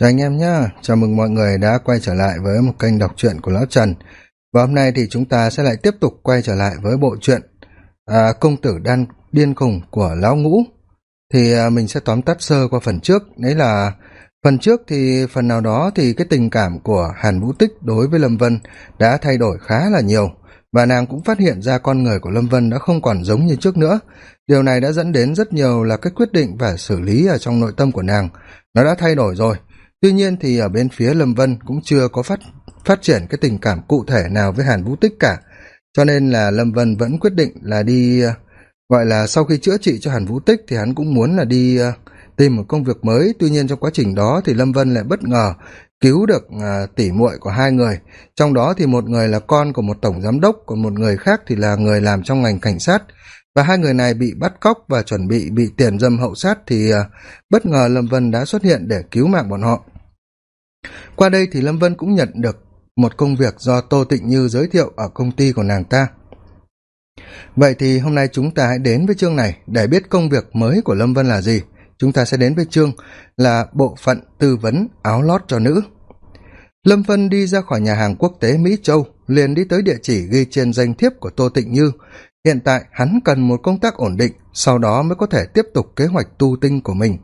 chào anh em nhé chào mừng mọi người đã quay trở lại với một kênh đọc truyện của lão trần. Và hôm nay thì chúng ta sẽ lại tiếp tục quay trở lại với bộ truyện à, công tử đan điên khùng của lão ngũ. Thì à, mình sẽ tóm tắt sơ qua phần trước. Đấy là phần trước thì phần nào đó thì cái tình cảm của hàn vũ tích đối với lâm vân đã thay đổi khá là nhiều. Và nàng cũng phát hiện ra con người của lâm vân đã không còn giống như trước nữa. Điều này đã dẫn đến rất nhiều là cái quyết định và xử lý ở trong nội tâm của nàng. Nó đã thay đổi rồi tuy nhiên thì ở bên phía lâm vân cũng chưa có phát phát triển cái tình cảm cụ thể nào với hàn vũ tích cả. Cho nên là lâm vân vẫn quyết định là đi, gọi là sau khi chữa trị cho hàn vũ tích thì hắn cũng muốn là đi ờ, tìm một công việc mới. Tuy nhiên trong quá trình đó thì lâm vân lại bất ngờ cứu được ờ, tỉ muội của hai người. Trong đó thì một người là con của một tổng giám đốc, còn một người khác thì là người làm trong ngành cảnh sát và hai người này bị bắt cóc và chuẩn bị bị tiền dâm hậu sát thì à, bất ngờ lâm vân đã xuất hiện để cứu mạng bọn họ. Qua đây thì lâm vân cũng nhận được một công việc do tô tịnh như giới thiệu ở công ty của nàng ta. Vậy thì hôm nay chúng ta hãy đến với chương này để biết công việc mới của lâm vân là gì. Chúng ta sẽ đến với chương là bộ phận tư vấn áo lót cho nữ. Lâm vân đi ra khỏi nhà hàng quốc tế mỹ châu, liền đi tới địa chỉ ghi trên danh thiếp của tô tịnh như hiện tại, hắn cần một công tác ổn định, sau đó mới có thể tiếp tục kế hoạch tu tinh của mình.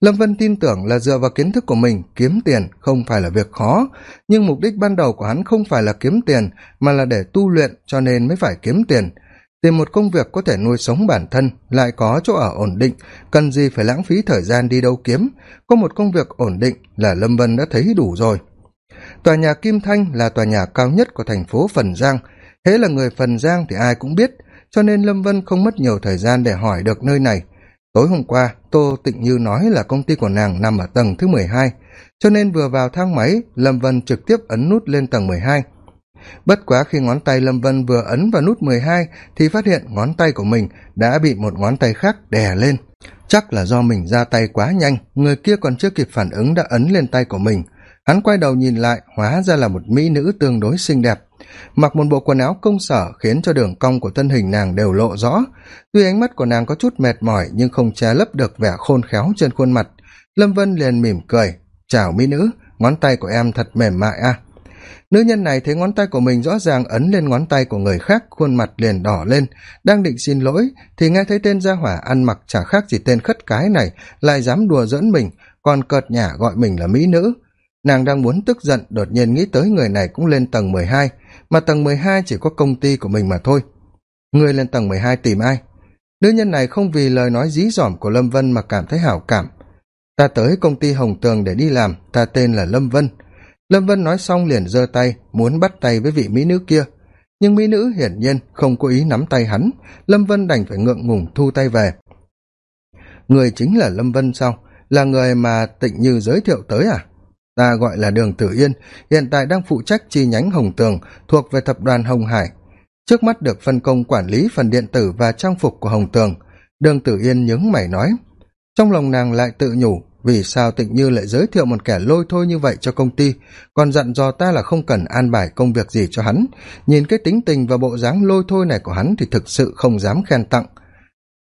Lâm vân tin tưởng là dựa vào kiến thức của mình, kiếm tiền không phải là việc khó. Nhưng mục đích ban đầu của hắn không phải là kiếm tiền, mà là để tu luyện cho nên mới phải kiếm tiền. Tìm một công việc có thể nuôi sống bản thân, lại có chỗ ở ổn định, cần gì phải lãng phí thời gian đi đâu kiếm. Có một công việc ổn định là lâm vân đã thấy đủ rồi. Tòa nhà kim thanh là tòa nhà cao nhất của thành phố phần giang. Thế là người phần giang thì ai cũng biết cho nên lâm vân không mất nhiều thời gian để hỏi được nơi này. Tối hôm qua, tô tịnh như nói là công ty của nàng nằm ở tầng thứ mười hai. Cho nên vừa vào thang máy, lâm vân trực tiếp ấn nút lên tầng mười hai. Bất quá khi ngón tay lâm vân vừa ấn vào nút mười hai, thì phát hiện ngón tay của mình đã bị một ngón tay khác đè lên. Chắc là do mình ra tay quá nhanh, người kia còn chưa kịp phản ứng đã ấn lên tay của mình. Hắn quay đầu nhìn lại, hóa ra là một mỹ nữ tương đối xinh đẹp mặc một bộ quần áo công sở khiến cho đường cong của thân hình nàng đều lộ rõ. Tuy ánh mắt của nàng có chút mệt mỏi nhưng không che lấp được vẻ khôn khéo trên khuôn mặt. Lâm vân liền mỉm cười, chào mỹ nữ, ngón tay của em thật mềm mại à? Nữ nhân này thấy ngón tay của mình rõ ràng ấn lên ngón tay của người khác, khuôn mặt liền đỏ lên, đang định xin lỗi thì nghe thấy tên gia hỏa ăn mặc chả khác gì tên khất cái này, lại dám đùa giỡn mình, còn cợt nhả gọi mình là mỹ nữ. Nàng đang muốn tức giận, đột nhiên nghĩ tới người này cũng lên tầng mười hai mà tầng mười hai chỉ có công ty của mình mà thôi. Người lên tầng mười hai tìm ai? Nữ nhân này không vì lời nói dí dỏm của lâm vân mà cảm thấy hảo cảm. Ta tới công ty hồng tường để đi làm, ta tên là lâm vân. Lâm vân nói xong liền giơ tay, muốn bắt tay với vị mỹ nữ kia. Nhưng mỹ nữ hiển nhiên không có ý nắm tay hắn. Lâm vân đành phải ngượng ngùng thu tay về. Người chính là lâm vân sao? Là người mà tịnh như giới thiệu tới à? Ta gọi là đường tử yên, hiện tại đang phụ trách chi nhánh hồng tường, thuộc về tập đoàn hồng hải. Trước mắt được phân công quản lý phần điện tử và trang phục của hồng tường, đường tử yên nhướng mày nói. Trong lòng nàng lại tự nhủ, vì sao tịnh như lại giới thiệu một kẻ lôi thôi như vậy cho công ty, còn dặn dò ta là không cần an bài công việc gì cho hắn. Nhìn cái tính tình và bộ dáng lôi thôi này của hắn thì thực sự không dám khen tặng.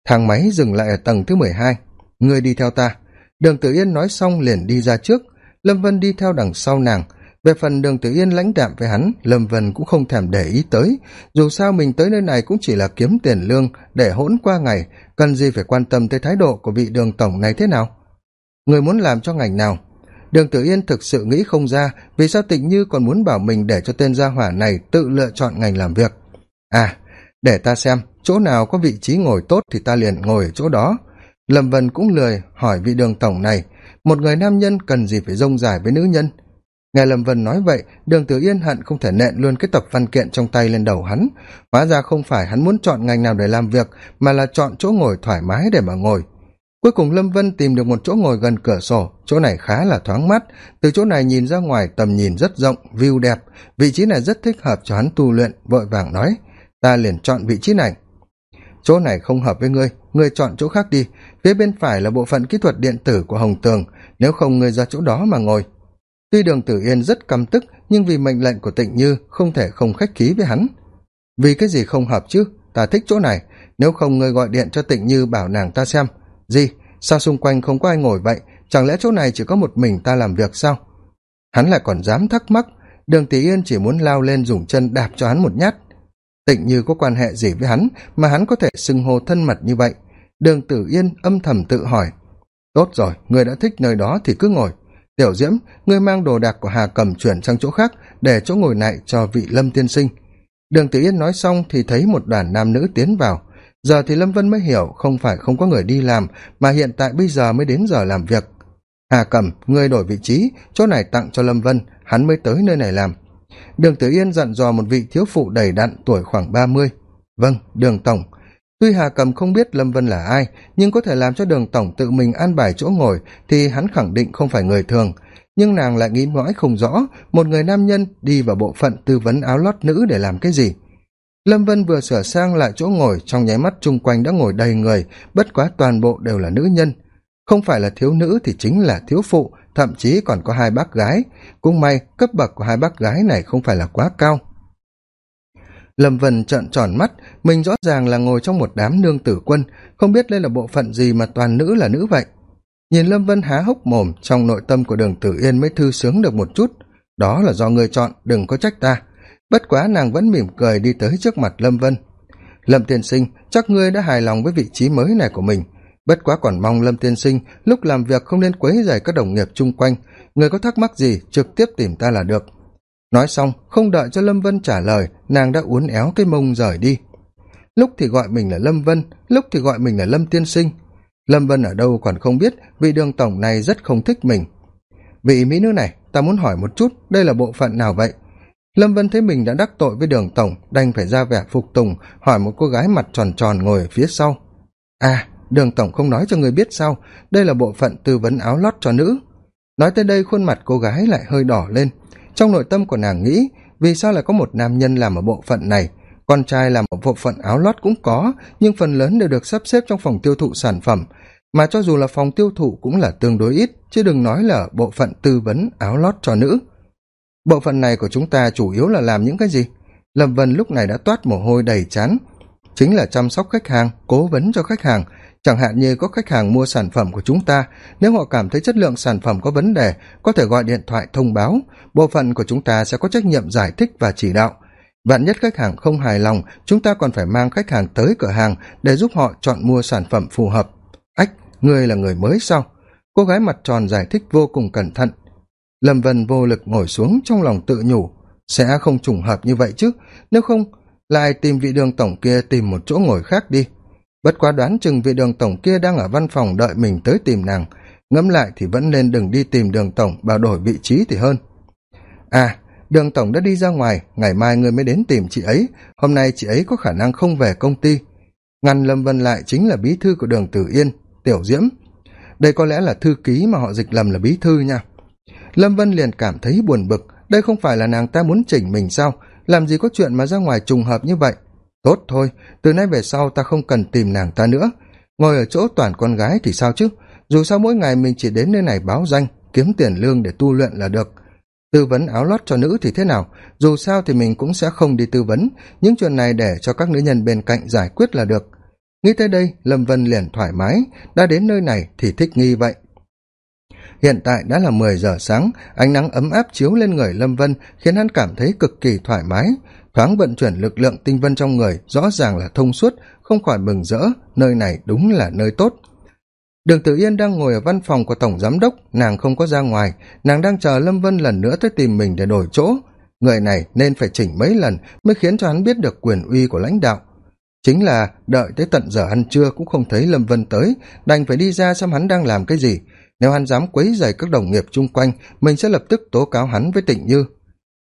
Thang máy dừng lại ở tầng thứ mười hai. Ngươi đi theo ta. Đường tử yên nói xong liền đi ra trước lâm vân đi theo đằng sau nàng. Về phần đường tử yên lãnh đạm với hắn, lâm vân cũng không thèm để ý tới. Dù sao mình tới nơi này cũng chỉ là kiếm tiền lương, để hỗn qua ngày. Cần gì phải quan tâm tới thái độ của vị đường tổng này thế nào? Người muốn làm cho ngành nào? Đường tử yên thực sự nghĩ không ra, vì sao tịnh như còn muốn bảo mình để cho tên gia hỏa này tự lựa chọn ngành làm việc? À để ta xem, chỗ nào có vị trí ngồi tốt thì ta liền ngồi ở chỗ đó. Lâm vân cũng lười hỏi vị đường tổng này một người nam nhân cần gì phải rông dài với nữ nhân? Nghe lâm vân nói vậy, đường tử yên hận không thể nện luôn cái tập văn kiện trong tay lên đầu hắn. Hóa ra không phải hắn muốn chọn ngành nào để làm việc, mà là chọn chỗ ngồi thoải mái để mà ngồi. Cuối cùng lâm vân tìm được một chỗ ngồi gần cửa sổ, chỗ này khá là thoáng mắt từ chỗ này nhìn ra ngoài, tầm nhìn rất rộng, view đẹp. Vị trí này rất thích hợp cho hắn tu luyện, vội vàng nói, ta liền chọn vị trí này chỗ này không hợp với ngươi ngươi chọn chỗ khác đi. Phía bên phải là bộ phận kỹ thuật điện tử của hồng tường. Nếu không, ngươi ra chỗ đó mà ngồi. Tuy đường tử yên rất căm tức, nhưng vì mệnh lệnh của tịnh như, không thể không khách khí với hắn. Vì cái gì không hợp chứ? Ta thích chỗ này. Nếu không, ngươi gọi điện cho tịnh như bảo nàng ta xem. Gì? Sao xung quanh không có ai ngồi vậy? Chẳng lẽ chỗ này chỉ có một mình ta làm việc sao? Hắn lại còn dám thắc mắc. Đường tỷ yên chỉ muốn lao lên dùng chân đạp cho hắn một nhát tịnh như có quan hệ gì với hắn mà hắn có thể xưng hô thân mật như vậy? Đường tử yên âm thầm tự hỏi. Tốt rồi, người đã thích nơi đó thì cứ ngồi. Tiểu diễm ngươi mang đồ đạc của hà cầm chuyển sang chỗ khác để chỗ ngồi này cho vị lâm tiên sinh. Đường tử yên nói xong thì thấy một đoàn nam nữ tiến vào. Giờ thì lâm vân mới hiểu không phải không có người đi làm mà hiện tại bây giờ mới đến giờ làm việc. Hà cầm ngươi đổi vị trí, chỗ này tặng cho lâm vân, hắn mới tới nơi này làm đường tử yên dặn dò một vị thiếu phụ đầy đặn tuổi khoảng ba mươi. Vâng đường tổng. Tuy hà cầm không biết lâm vân là ai, nhưng có thể làm cho đường tổng tự mình an bài chỗ ngồi thì hắn khẳng định không phải người thường. Nhưng nàng lại nghĩ mãi không rõ, một người nam nhân đi vào bộ phận tư vấn áo lót nữ để làm cái gì. Lâm vân vừa sửa sang lại chỗ ngồi, trong nháy mắt chung quanh đã ngồi đầy người, bất quá toàn bộ đều là nữ nhân. Không phải là thiếu nữ thì chính là thiếu phụ thậm chí còn có hai bác gái. Cũng may, cấp bậc của hai bác gái này không phải là quá cao. Lâm vân trợn tròn mắt. Mình rõ ràng là ngồi trong một đám nương tử quân. Không biết đây là bộ phận gì mà toàn nữ là nữ vậy? Nhìn lâm vân há hốc mồm, trong nội tâm của đường tử yên mới thư sướng được một chút. Đó là do người chọn, đừng có trách ta. Bất quá nàng vẫn mỉm cười đi tới trước mặt lâm vân. Lâm tiên sinh, chắc ngươi đã hài lòng với vị trí mới này của mình bất quá còn mong lâm tiên sinh lúc làm việc không nên quấy rầy các đồng nghiệp chung quanh. Người có thắc mắc gì trực tiếp tìm ta là được. Nói xong, không đợi cho lâm vân trả lời, nàng đã uốn éo cái mông rời đi. Lúc thì gọi mình là lâm vân, lúc thì gọi mình là lâm tiên sinh. Lâm vân ở đâu còn không biết vị đường tổng này rất không thích mình. Vị mỹ nữ này, ta muốn hỏi một chút, đây là bộ phận nào vậy? Lâm vân thấy mình đã đắc tội với đường tổng, đành phải ra vẻ phục tùng, hỏi một cô gái mặt tròn tròn ngồi ở phía sau. À đường tổng không nói cho người biết sao đây là bộ phận tư vấn áo lót cho nữ. Nói tới đây, khuôn mặt cô gái lại hơi đỏ lên. Trong nội tâm của nàng nghĩ, vì sao lại có một nam nhân làm ở bộ phận này? Con trai làm ở bộ phận áo lót cũng có, nhưng phần lớn đều được sắp xếp trong phòng tiêu thụ sản phẩm. Mà cho dù là phòng tiêu thụ cũng là tương đối ít, chứ đừng nói là bộ phận tư vấn áo lót cho nữ. Bộ phận này của chúng ta chủ yếu là làm những cái gì? Lâm vân lúc này đã toát mồ hôi đầy chán. Chính là chăm sóc khách hàng, cố vấn cho khách hàng chẳng hạn như có khách hàng mua sản phẩm của chúng ta, nếu họ cảm thấy chất lượng sản phẩm có vấn đề, có thể gọi điện thoại thông báo. Bộ phận của chúng ta sẽ có trách nhiệm giải thích và chỉ đạo. Vạn nhất khách hàng không hài lòng, chúng ta còn phải mang khách hàng tới cửa hàng để giúp họ chọn mua sản phẩm phù hợp. Ách người là người mới sao? Cô gái mặt tròn giải thích vô cùng cẩn thận. Lâm vân vô lực ngồi xuống trong lòng tự nhủ. Sẽ không trùng hợp như vậy chứ? Nếu không, lại tìm vị đường tổng kia tìm một chỗ ngồi khác đi bất quá đoán chừng vị đường tổng kia đang ở văn phòng đợi mình tới tìm nàng. Ngẫm lại thì vẫn nên đừng đi tìm đường tổng, bảo đổi vị trí thì hơn. À đường tổng đã đi ra ngoài, ngày mai ngươi mới đến tìm chị ấy. Hôm nay chị ấy có khả năng không về công ty. Ngăn lâm vân lại chính là bí thư của đường tử yên, tiểu diễm. Đây có lẽ là thư ký mà họ dịch lầm là bí thư nha. Lâm vân liền cảm thấy buồn bực. Đây không phải là nàng ta muốn chỉnh mình sao? Làm gì có chuyện mà ra ngoài trùng hợp như vậy? Tốt thôi, từ nay về sau ta không cần tìm nàng ta nữa. Ngồi ở chỗ toàn con gái thì sao chứ? Dù sao mỗi ngày mình chỉ đến nơi này báo danh, kiếm tiền lương để tu luyện là được. Tư vấn áo lót cho nữ thì thế nào? Dù sao thì mình cũng sẽ không đi tư vấn. Những chuyện này để cho các nữ nhân bên cạnh giải quyết là được. Nghĩ tới đây, lâm vân liền thoải mái. Đã đến nơi này thì thích nghi vậy. Hiện tại đã là mười giờ sáng, ánh nắng ấm áp chiếu lên người lâm vân, khiến hắn cảm thấy cực kỳ thoải mái thoáng vận chuyển lực lượng tinh vân trong người, rõ ràng là thông suốt, không khỏi mừng rỡ, nơi này đúng là nơi tốt. Đường tử yên đang ngồi ở văn phòng của tổng giám đốc, nàng không có ra ngoài, nàng đang chờ lâm vân lần nữa tới tìm mình để đổi chỗ. Người này nên phải chỉnh mấy lần mới khiến cho hắn biết được quyền uy của lãnh đạo. Chính là đợi tới tận giờ ăn trưa cũng không thấy lâm vân tới, đành phải đi ra xem hắn đang làm cái gì. Nếu hắn dám quấy dày các đồng nghiệp chung quanh, mình sẽ lập tức tố cáo hắn với tịnh như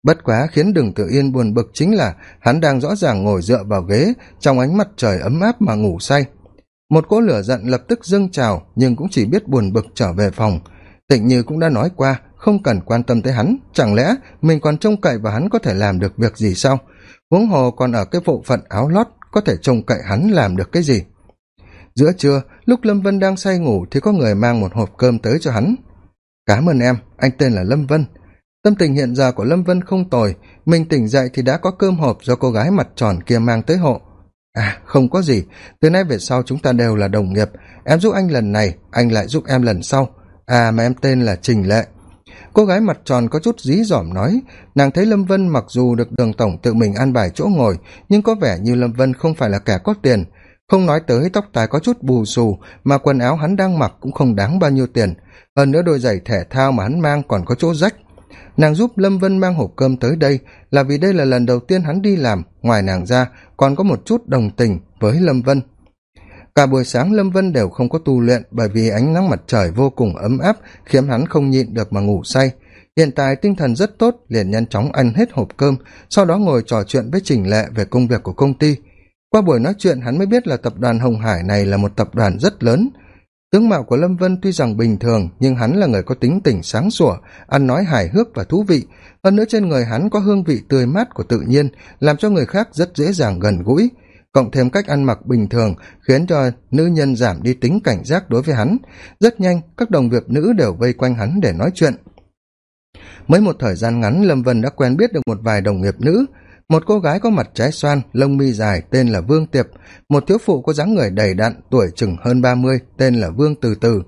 bất quá khiến đường tự yên buồn bực chính là hắn đang rõ ràng ngồi dựa vào ghế, trong ánh mặt trời ấm áp mà ngủ say. Một cỗ lửa giận lập tức dâng trào, nhưng cũng chỉ biết buồn bực trở về phòng. Tịnh như cũng đã nói qua, không cần quan tâm tới hắn. Chẳng lẽ mình còn trông cậy vào hắn có thể làm được việc gì sao? Huống hồ còn ở cái bộ phận áo lót, có thể trông cậy hắn làm được cái gì? Giữa trưa, lúc lâm vân đang say ngủ thì có người mang một hộp cơm tới cho hắn. Cám ơn em, anh tên là lâm vân tâm tình hiện giờ của lâm vân không tồi. Mình tỉnh dậy thì đã có cơm hộp do cô gái mặt tròn kia mang tới hộ. À không có gì. Từ nay về sau chúng ta đều là đồng nghiệp. Em giúp anh lần này, anh lại giúp em lần sau. À mà em tên là trình lệ. Cô gái mặt tròn có chút dí dỏm nói, nàng thấy lâm vân mặc dù được đường tổng tự mình an bài chỗ ngồi, nhưng có vẻ như lâm vân không phải là kẻ có tiền. Không nói tới tóc tài có chút bù xù, mà quần áo hắn đang mặc cũng không đáng bao nhiêu tiền. Hơn nữa đôi giày thể thao mà hắn mang còn có chỗ rách nàng giúp lâm vân mang hộp cơm tới đây là vì đây là lần đầu tiên hắn đi làm. Ngoài nàng ra, còn có một chút đồng tình với lâm vân. Cả buổi sáng, lâm vân đều không có tu luyện bởi vì ánh nắng mặt trời vô cùng ấm áp khiến hắn không nhịn được mà ngủ say. Hiện tại tinh thần rất tốt, liền nhanh chóng ăn hết hộp cơm, sau đó ngồi trò chuyện với trình lệ về công việc của công ty. Qua buổi nói chuyện, hắn mới biết là tập đoàn hồng hải này là một tập đoàn rất lớn tướng mạo của lâm vân tuy rằng bình thường, nhưng hắn là người có tính tình sáng sủa, ăn nói hài hước và thú vị. Hơn nữa trên người hắn có hương vị tươi mát của tự nhiên, làm cho người khác rất dễ dàng gần gũi. Cộng thêm cách ăn mặc bình thường khiến cho nữ nhân giảm đi tính cảnh giác đối với hắn. Rất nhanh, các đồng việc nữ đều vây quanh hắn để nói chuyện. Mới một thời gian ngắn, lâm vân đã quen biết được một vài đồng nghiệp nữ một cô gái có mặt trái xoan, lông mi dài, tên là vương tiệp. Một thiếu phụ có dáng người đầy đặn, tuổi chừng hơn ba mươi, tên là vương từ từ.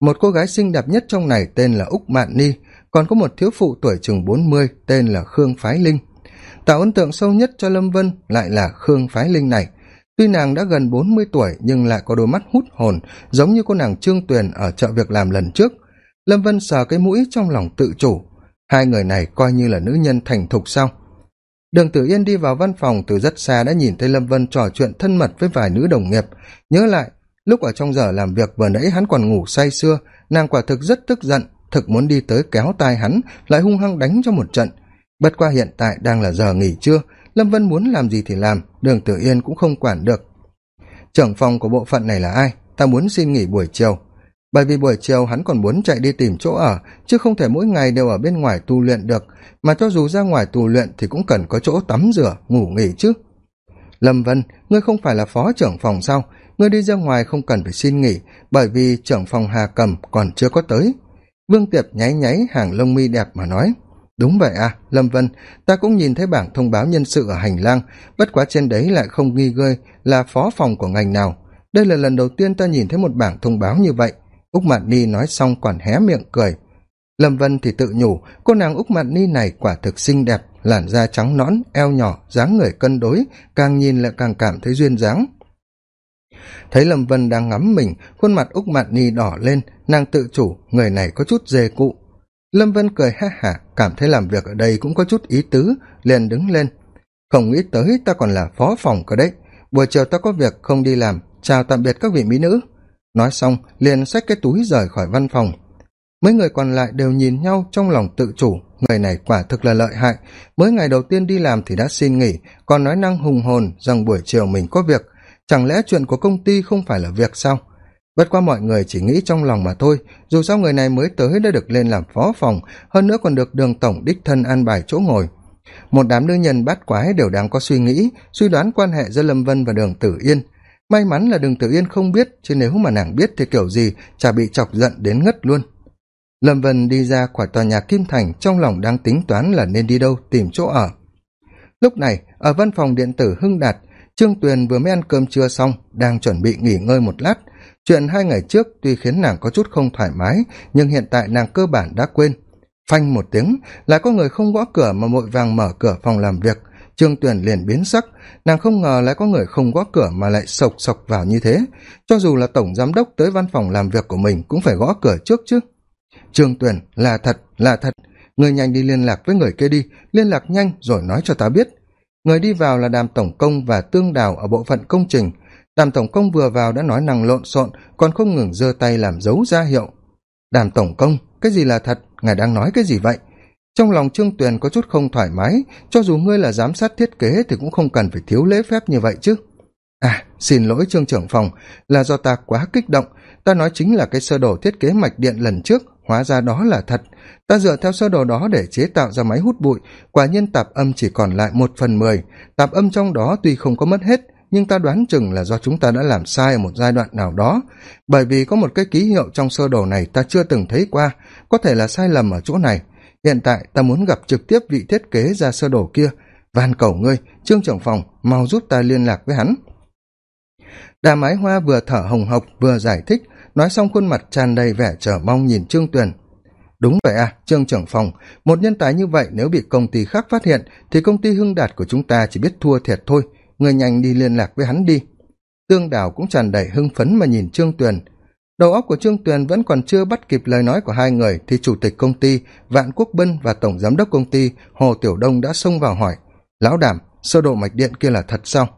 Một cô gái xinh đẹp nhất trong này tên là úc mạn ni. Còn có một thiếu phụ tuổi chừng bốn mươi, tên là khương phái linh. Tạo ấn tượng sâu nhất cho lâm vân lại là khương phái linh này. Tuy nàng đã gần bốn mươi tuổi, nhưng lại có đôi mắt hút hồn, giống như cô nàng trương tuyền ở chợ việc làm lần trước. Lâm vân sờ cái mũi trong lòng tự chủ. Hai người này coi như là nữ nhân thành thục sao? Đường tử yên đi vào văn phòng từ rất xa đã nhìn thấy lâm vân trò chuyện thân mật với vài nữ đồng nghiệp. Nhớ lại, lúc ở trong giờ làm việc vừa nãy hắn còn ngủ say sưa, nàng quả thực rất tức giận, thực muốn đi tới kéo tai hắn, lại hung hăng đánh cho một trận. Bất qua hiện tại đang là giờ nghỉ trưa, lâm vân muốn làm gì thì làm, đường tử yên cũng không quản được. Trưởng phòng của bộ phận này là ai? Ta muốn xin nghỉ buổi chiều bởi vì buổi chiều hắn còn muốn chạy đi tìm chỗ ở, chứ không thể mỗi ngày đều ở bên ngoài tu luyện được. Mà cho dù ra ngoài tu luyện thì cũng cần có chỗ tắm rửa, ngủ nghỉ chứ. Lâm vân, ngươi không phải là phó trưởng phòng sao? Ngươi đi ra ngoài không cần phải xin nghỉ, bởi vì trưởng phòng hà cầm còn chưa có tới. Vương tiệp nháy nháy hàng lông mi đẹp mà nói, đúng vậy à lâm vân, ta cũng nhìn thấy bảng thông báo nhân sự ở hành lang, bất quá trên đấy lại không nghi gơi là phó phòng của ngành nào. Đây là lần đầu tiên ta nhìn thấy một bảng thông báo như vậy úc mạn ni nói xong còn hé miệng cười. Lâm vân thì tự nhủ, cô nàng úc mạn ni này quả thực xinh đẹp, làn da trắng nõn, eo nhỏ, dáng người cân đối, càng nhìn lại càng cảm thấy duyên dáng. Thấy lâm vân đang ngắm mình, khuôn mặt úc mạn ni đỏ lên, nàng tự chủ, người này có chút dê cụ. Lâm vân cười ha hả, cảm thấy làm việc ở đây cũng có chút ý tứ, liền đứng lên. Không nghĩ tới ta còn là phó phòng cơ đấy, buổi chiều ta có việc không đi làm, chào tạm biệt các vị mỹ nữ nói xong, liền xách cái túi rời khỏi văn phòng. Mấy người còn lại đều nhìn nhau trong lòng tự chủ, người này quả thực là lợi hại. Mới ngày đầu tiên đi làm thì đã xin nghỉ, còn nói năng hùng hồn rằng buổi chiều mình có việc. Chẳng lẽ chuyện của công ty không phải là việc sao? Bất qua mọi người chỉ nghĩ trong lòng mà thôi, dù sao người này mới tới đã được lên làm phó phòng, hơn nữa còn được đường tổng đích thân an bài chỗ ngồi. Một đám nữ nhân bát quái đều đang có suy nghĩ, suy đoán quan hệ giữa lâm vân và đường tử yên may mắn là đường tử yên không biết, chứ nếu mà nàng biết thì kiểu gì, chả bị chọc giận đến ngất luôn. Lâm vân đi ra khỏi tòa nhà kim thành, trong lòng đang tính toán là nên đi đâu tìm chỗ ở. Lúc này, ở văn phòng điện tử hưng đạt, trương tuyền vừa mới ăn cơm trưa xong, đang chuẩn bị nghỉ ngơi một lát. Chuyện hai ngày trước tuy khiến nàng có chút không thoải mái, nhưng hiện tại nàng cơ bản đã quên. Phanh một tiếng, là có người không gõ cửa mà vội vàng mở cửa phòng làm việc trương tuyền liền biến sắc, nàng không ngờ lại có người không gõ cửa mà lại sộc sộc vào như thế. Cho dù là tổng giám đốc tới văn phòng làm việc của mình cũng phải gõ cửa trước chứ. Trương tuyền, là thật là thật. Người nhanh đi liên lạc với người kia đi. Liên lạc nhanh rồi nói cho ta biết. Người đi vào là đàm tổng công và tương đào ở bộ phận công trình. Đàm tổng công vừa vào đã nói năng lộn xộn, còn không ngừng giơ tay làm dấu ra hiệu. Đàm tổng công, cái gì là thật? Ngài đang nói cái gì vậy? Trong lòng trương tuyền có chút không thoải mái, cho dù ngươi là giám sát thiết kế thì cũng không cần phải thiếu lễ phép như vậy chứ. À xin lỗi trương trưởng phòng, là do ta quá kích động. Ta nói chính là cái sơ đồ thiết kế mạch điện lần trước, hóa ra đó là thật. Ta dựa theo sơ đồ đó để chế tạo ra máy hút bụi, quả nhiên tạp âm chỉ còn lại một phần mười. Tạp âm trong đó tuy không có mất hết, nhưng ta đoán chừng là do chúng ta đã làm sai ở một giai đoạn nào đó. Bởi vì có một cái ký hiệu trong sơ đồ này ta chưa từng thấy qua, có thể là sai lầm ở chỗ này hiện tại ta muốn gặp trực tiếp vị thiết kế ra sơ đồ kia. Van cầu ngươi, trương trưởng phòng, mau giúp ta liên lạc với hắn. Đà mái hoa vừa thở hồng hộc, vừa giải thích, nói xong khuôn mặt tràn đầy vẻ chờ mong nhìn trương tuyền. Đúng vậy à trương trưởng phòng, một nhân tài như vậy nếu bị công ty khác phát hiện, thì công ty hưng đạt của chúng ta chỉ biết thua thiệt thôi. Người nhanh đi liên lạc với hắn đi. Tương đào cũng tràn đầy hưng phấn mà nhìn trương tuyền đầu óc của trương tuyền vẫn còn chưa bắt kịp lời nói của hai người thì chủ tịch công ty, vạn quốc bân và tổng giám đốc công ty hồ tiểu đông đã xông vào hỏi, lão đảm, sơ độ mạch điện kia là thật sao?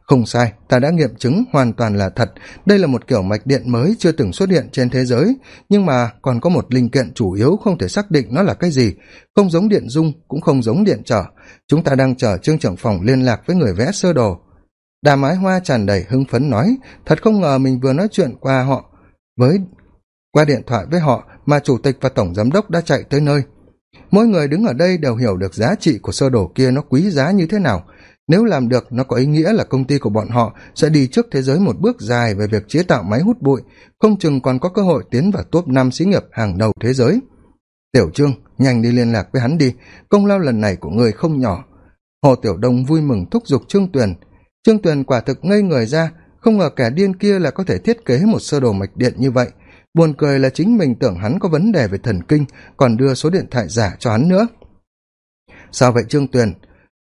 Không sai, ta đã nghiệm chứng hoàn toàn là thật. Đây là một kiểu mạch điện mới chưa từng xuất hiện trên thế giới, nhưng mà còn có một linh kiện chủ yếu không thể xác định nó là cái gì. Không giống điện dung, cũng không giống điện trở. Chúng ta đang chờ trương trưởng phòng liên lạc với người vẽ sơ đồ. Đà mái hoa tràn đầy hưng phấn nói, thật không ngờ mình vừa nói chuyện qua họ với qua điện thoại với họ mà chủ tịch và tổng giám đốc đã chạy tới nơi. Mỗi người đứng ở đây đều hiểu được giá trị của sơ đồ kia nó quý giá như thế nào. Nếu làm được, nó có ý nghĩa là công ty của bọn họ sẽ đi trước thế giới một bước dài về việc chế tạo máy hút bụi, không chừng còn có cơ hội tiến vào top năm xí nghiệp hàng đầu thế giới. Tiểu trương, nhanh đi liên lạc với hắn đi. Công lao lần này của người không nhỏ. Hồ tiểu đông vui mừng thúc giục trương tuyền. Trương tuyền quả thực ngây người ra không ngờ kẻ điên kia là có thể thiết kế một sơ đồ mạch điện như vậy. Buồn cười là chính mình tưởng hắn có vấn đề về thần kinh, còn đưa số điện thoại giả cho hắn nữa. Sao vậy trương tuyền?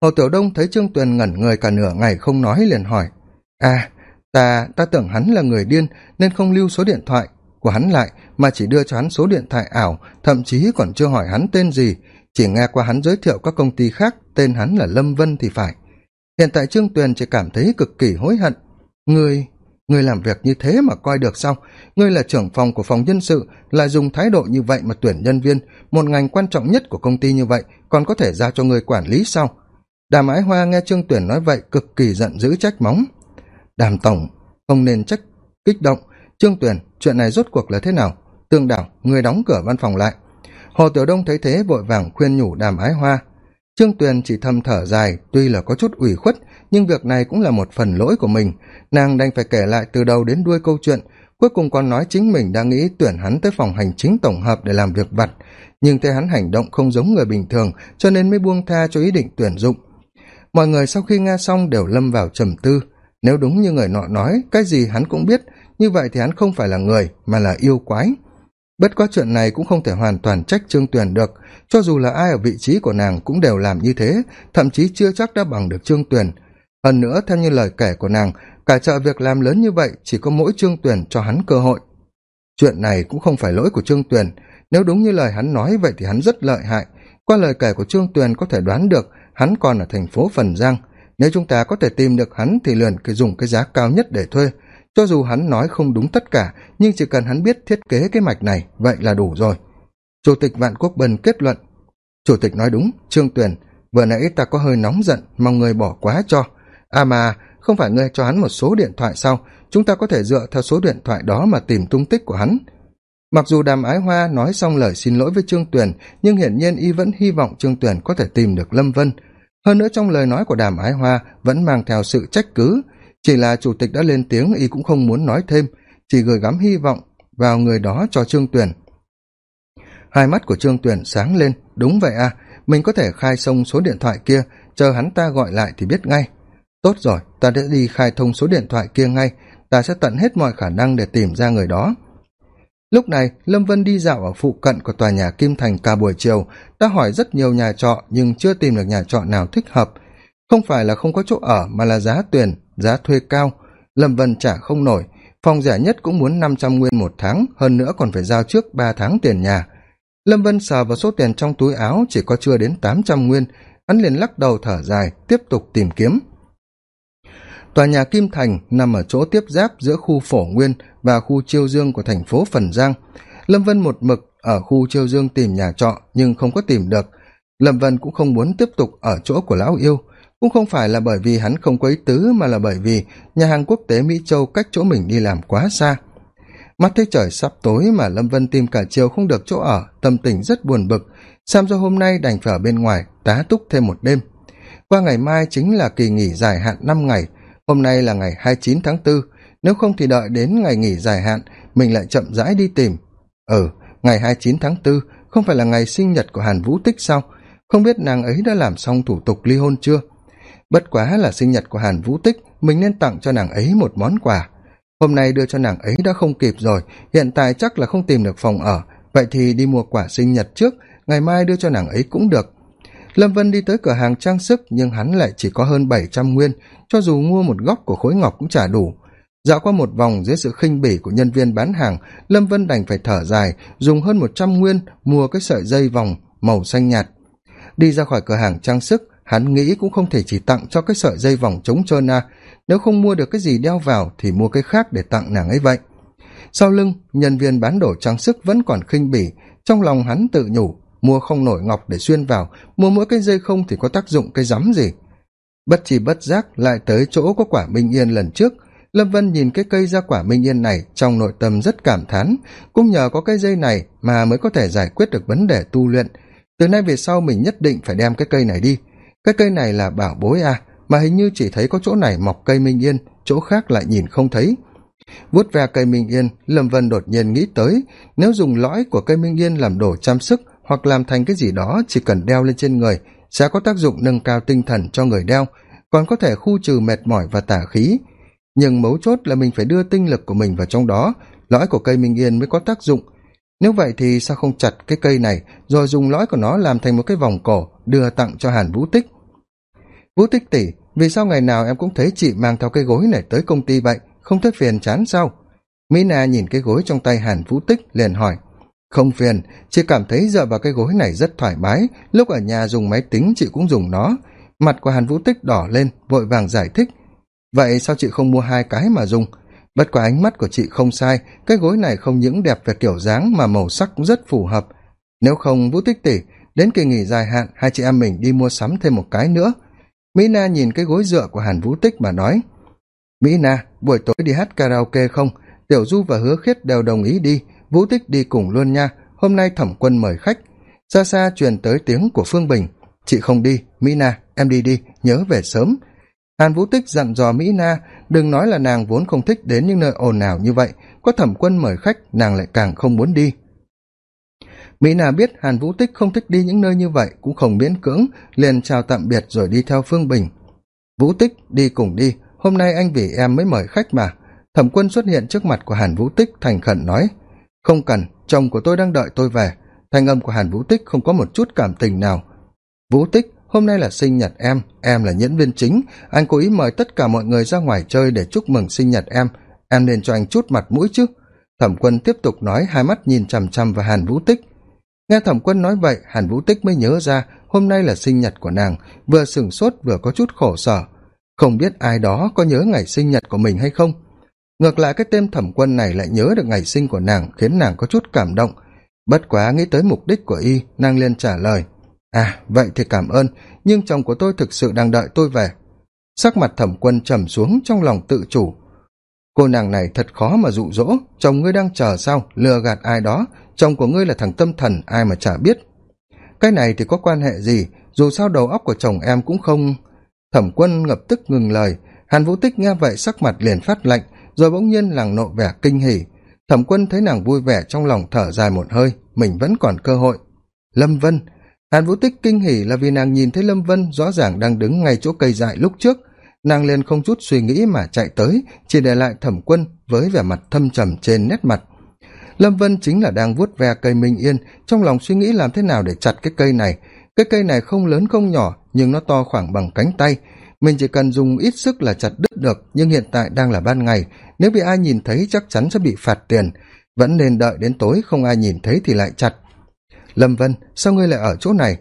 Hồ tiểu đông thấy trương tuyền ngẩn người cả nửa ngày không nói liền hỏi. À ta ta tưởng hắn là người điên nên không lưu số điện thoại của hắn lại, mà chỉ đưa cho hắn số điện thoại ảo, thậm chí còn chưa hỏi hắn tên gì. Chỉ nghe qua hắn giới thiệu các công ty khác, tên hắn là lâm vân thì phải. Hiện tại trương tuyền chỉ cảm thấy cực kỳ hối hận ngươi ngươi làm việc như thế mà coi được sao? Ngươi là trưởng phòng của phòng nhân sự lại dùng thái độ như vậy mà tuyển nhân viên. Một ngành quan trọng nhất của công ty như vậy, còn có thể ra cho ngươi quản lý sao? Đàm ái hoa nghe trương tuyển nói vậy, cực kỳ giận dữ trách móng. Đàm tổng, không nên trách, kích động. Trương tuyển, chuyện này rốt cuộc là thế nào? Tương đảo, người đóng cửa văn phòng lại. Hồ tiểu đông thấy thế, vội vàng khuyên nhủ đàm ái hoa. Trương tuyền chỉ thầm thở dài, tuy là có chút ủy khuất nhưng việc này cũng là một phần lỗi của mình. Nàng đành phải kể lại từ đầu đến đuôi câu chuyện. Cuối cùng còn nói chính mình đang nghĩ tuyển hắn tới phòng hành chính tổng hợp để làm việc vặt. Nhưng thấy hắn hành động không giống người bình thường, cho nên mới buông tha cho ý định tuyển dụng. Mọi người sau khi nghe xong đều lâm vào trầm tư. Nếu đúng như người nọ nói, cái gì hắn cũng biết. Như vậy thì hắn không phải là người, mà là yêu quái. Bất quá chuyện này cũng không thể hoàn toàn trách trương tuyền được. Cho dù là ai ở vị trí của nàng cũng đều làm như thế, thậm chí chưa chắc đã bằng được trương tuyền hơn nữa, theo như lời kể của nàng, cả chợ việc làm lớn như vậy chỉ có mỗi trương tuyền cho hắn cơ hội. Chuyện này cũng không phải lỗi của trương tuyền. Nếu đúng như lời hắn nói, vậy thì hắn rất lợi hại. Qua lời kể của trương tuyền có thể đoán được, hắn còn ở thành phố phần giang. Nếu chúng ta có thể tìm được hắn thì liền dùng cái giá cao nhất để thuê. Cho dù hắn nói không đúng tất cả, nhưng chỉ cần hắn biết thiết kế cái mạch này, vậy là đủ rồi. Chủ tịch vạn quốc bân kết luận. Chủ tịch nói đúng, trương tuyền, vừa nãy ta có hơi nóng giận, mong người bỏ quá cho à mà, không phải ngươi cho hắn một số điện thoại sau chúng ta có thể dựa theo số điện thoại đó mà tìm tung tích của hắn. Mặc dù đàm ái hoa nói xong lời xin lỗi với trương tuyền, nhưng hiển nhiên y vẫn hy vọng trương tuyền có thể tìm được lâm vân. Hơn nữa trong lời nói của đàm ái hoa vẫn mang theo sự trách cứ. Chỉ là chủ tịch đã lên tiếng, y cũng không muốn nói thêm, chỉ gửi gắm hy vọng vào người đó cho trương tuyền. Hai mắt của trương tuyền sáng lên. Đúng vậy à mình có thể khai xong số điện thoại kia, chờ hắn ta gọi lại thì biết ngay tốt rồi, ta đã đi khai thông số điện thoại kia ngay, ta sẽ tận hết mọi khả năng để tìm ra người đó. Lúc này, lâm vân đi dạo ở phụ cận của tòa nhà kim thành cả buổi chiều đã hỏi rất nhiều nhà trọ nhưng chưa tìm được nhà trọ nào thích hợp. Không phải là không có chỗ ở mà là giá tuyển giá thuê cao. Lâm vân trả không nổi, phòng rẻ nhất cũng muốn năm trăm nguyên một tháng, hơn nữa còn phải giao trước ba tháng tiền nhà. Lâm vân sờ vào số tiền trong túi áo, chỉ có chưa đến tám trăm nguyên, hắn liền lắc đầu thở dài, tiếp tục tìm kiếm tòa nhà kim thành nằm ở chỗ tiếp giáp giữa khu phổ nguyên và khu chiêu dương của thành phố phần giang. Lâm vân một mực ở khu chiêu dương tìm nhà trọ nhưng không có tìm được. Lâm vân cũng không muốn tiếp tục ở chỗ của lão yêu. Cũng không phải là bởi vì hắn không có ý tứ, mà là bởi vì nhà hàng quốc tế mỹ châu cách chỗ mình đi làm quá xa. Mắt thấy trời sắp tối mà lâm vân tìm cả chiều không được chỗ ở, tâm tình rất buồn bực. Sam do hôm nay đành phải ở bên ngoài, tá túc thêm một đêm. Qua ngày mai chính là kỳ nghỉ dài hạn năm ngày hôm nay là ngày hai chín tháng tư, nếu không thì đợi đến ngày nghỉ dài hạn, mình lại chậm rãi đi tìm. Ừ ngày hai chín tháng tư không phải là ngày sinh nhật của hàn vũ tích sao? Không biết nàng ấy đã làm xong thủ tục ly hôn chưa? Bất quá là sinh nhật của hàn vũ tích, mình nên tặng cho nàng ấy một món quà. Hôm nay đưa cho nàng ấy đã không kịp rồi, hiện tại chắc là không tìm được phòng ở, vậy thì đi mua quả sinh nhật trước, ngày mai đưa cho nàng ấy cũng được lâm vân đi tới cửa hàng trang sức, nhưng hắn lại chỉ có hơn bảy trăm nguyên, cho dù mua một góc của khối ngọc cũng chả đủ. Dạo qua một vòng dưới sự khinh bỉ của nhân viên bán hàng, lâm vân đành phải thở dài, dùng hơn một trăm nguyên mua cái sợi dây vòng màu xanh nhạt. Đi ra khỏi cửa hàng trang sức, hắn nghĩ cũng không thể chỉ tặng cho cái sợi dây vòng trống trơn à. Nếu không mua được cái gì đeo vào thì mua cái khác để tặng nàng ấy vậy. Sau lưng, nhân viên bán đồ trang sức vẫn còn khinh bỉ, trong lòng hắn tự nhủ mua không nổi ngọc để xuyên vào. Mua mỗi cái dây không thì có tác dụng cái rắm gì? Bất chi bất giác lại tới chỗ có quả minh yên lần trước. Lâm vân nhìn cái cây ra quả minh yên này trong nội tâm rất cảm thán. Cũng nhờ có cái dây này mà mới có thể giải quyết được vấn đề tu luyện. Từ nay về sau mình nhất định phải đem cái cây này đi. Cái cây này là bảo bối à mà hình như chỉ thấy có chỗ này mọc cây minh yên, chỗ khác lại nhìn không thấy. Vuốt ve cây minh yên, lâm vân đột nhiên nghĩ tới, nếu dùng lõi của cây minh yên làm đồ chăm sức hoặc làm thành cái gì đó chỉ cần đeo lên trên người, sẽ có tác dụng nâng cao tinh thần cho người đeo, còn có thể khu trừ mệt mỏi và tả khí. Nhưng mấu chốt là mình phải đưa tinh lực của mình vào trong đó, lõi của cây minh yên mới có tác dụng. Nếu vậy thì sao không chặt cái cây này rồi dùng lõi của nó làm thành một cái vòng cổ, đưa tặng cho hàn vũ tích. Vũ tích tỉ vì sao ngày nào em cũng thấy chị mang theo cái gối này tới công ty vậy? Không thấy phiền chán sao? Mỹ na nhìn cái gối trong tay hàn vũ tích liền hỏi không phiền, chị cảm thấy dựa vào cái gối này rất thoải mái. Lúc ở nhà dùng máy tính, chị cũng dùng nó. Mặt của hàn vũ tích đỏ lên, vội vàng giải thích. Vậy sao chị không mua hai cái mà dùng? Bất quá ánh mắt của chị không sai. Cái gối này không những đẹp về kiểu dáng mà màu sắc cũng rất phù hợp. Nếu không, vũ tích tỉ đến kỳ nghỉ dài hạn, hai chị em mình đi mua sắm thêm một cái nữa. Mỹ na nhìn cái gối dựa của hàn vũ tích mà nói. Mỹ na, buổi tối đi hát karaoke không? Tiểu du và hứa khiết đều đồng ý đi vũ tích đi cùng luôn nha. Hôm nay thẩm quân mời khách. Xa xa truyền tới tiếng của phương bình. Chị không đi. Mỹ na, em đi đi. Nhớ về sớm. Hàn vũ tích dặn dò mỹ na, đừng nói là nàng vốn không thích đến những nơi ồn ào như vậy. Có thẩm quân mời khách, nàng lại càng không muốn đi. Mỹ na biết hàn vũ tích không thích đi những nơi như vậy, cũng không miễn cưỡng, liền chào tạm biệt rồi đi theo phương bình. Vũ tích, đi cùng đi. Hôm nay anh vì em mới mời khách mà. Thẩm quân xuất hiện trước mặt của hàn vũ tích, thành khẩn nói không cần, chồng của tôi đang đợi tôi về. Thanh âm của hàn vũ tích không có một chút cảm tình nào. Vũ tích, hôm nay là sinh nhật em em là diễn viên chính. Anh cố ý mời tất cả mọi người ra ngoài chơi để chúc mừng sinh nhật em. Em nên cho anh chút mặt mũi chứ. Thẩm quân tiếp tục nói, hai mắt nhìn chằm chằm vào hàn vũ tích. Nghe thẩm quân nói vậy, hàn vũ tích mới nhớ ra, hôm nay là sinh nhật của nàng. Vừa sửng sốt, vừa có chút khổ sở. Không biết ai đó có nhớ ngày sinh nhật của mình hay không? Ngược lại, cái tên thẩm quân này lại nhớ được ngày sinh của nàng, khiến nàng có chút cảm động. Bất quá nghĩ tới mục đích của y, nàng liền trả lời à vậy thì cảm ơn, nhưng chồng của tôi thực sự đang đợi tôi về. Sắc mặt thẩm quân trầm xuống trong lòng tự chủ. Cô nàng này thật khó mà dụ dỗ, chồng ngươi đang chờ sao? Lừa gạt ai đó? Chồng của ngươi là thằng tâm thần, ai mà chả biết. Cái này thì có quan hệ gì? Dù sao đầu óc của chồng em cũng không thẩm quân ngập tức ngừng lời. Hàn vũ tích nghe vậy, sắc mặt liền phát lạnh rồi bỗng nhiên làng nộ vẻ kinh hỉ. Thẩm quân thấy nàng vui vẻ trong lòng thở dài một hơi, mình vẫn còn cơ hội. Lâm vân, hàn vũ tích kinh hỉ là vì nàng nhìn thấy lâm vân rõ ràng đang đứng ngay chỗ cây dại lúc trước. Nàng liền không chút suy nghĩ mà chạy tới, chỉ để lại thẩm quân với vẻ mặt thâm trầm trên nét mặt. Lâm vân chính là đang vuốt ve cây minh yên, trong lòng suy nghĩ làm thế nào để chặt cái cây này. Cái cây này không lớn không nhỏ, nhưng nó to khoảng bằng cánh tay mình chỉ cần dùng ít sức là chặt đứt được, nhưng hiện tại đang là ban ngày. Nếu bị ai nhìn thấy chắc chắn sẽ bị phạt tiền. Vẫn nên đợi đến tối, không ai nhìn thấy thì lại chặt. Lâm vân, sao ngươi lại ở chỗ này?